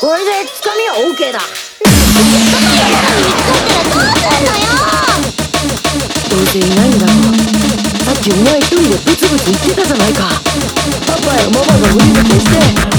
これでつかみは OK だ。どうせいないんだろう。さっきお前一人でブツブツ言ってたじゃないか。パパやママが無理だとして。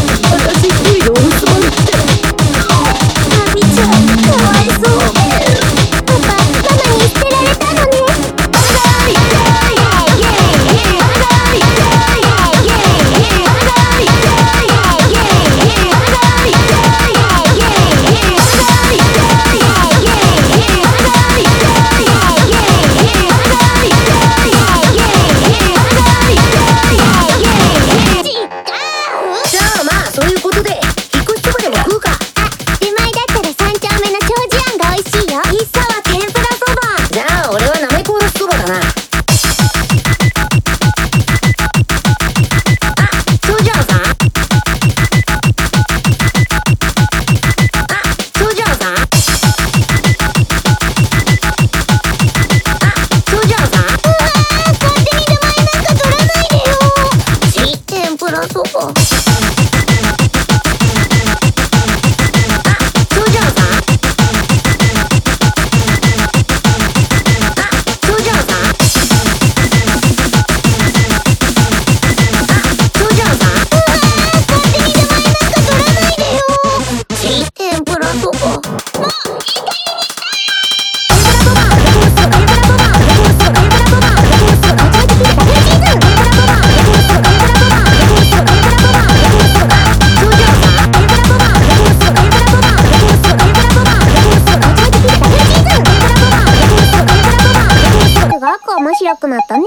く面白くなったね。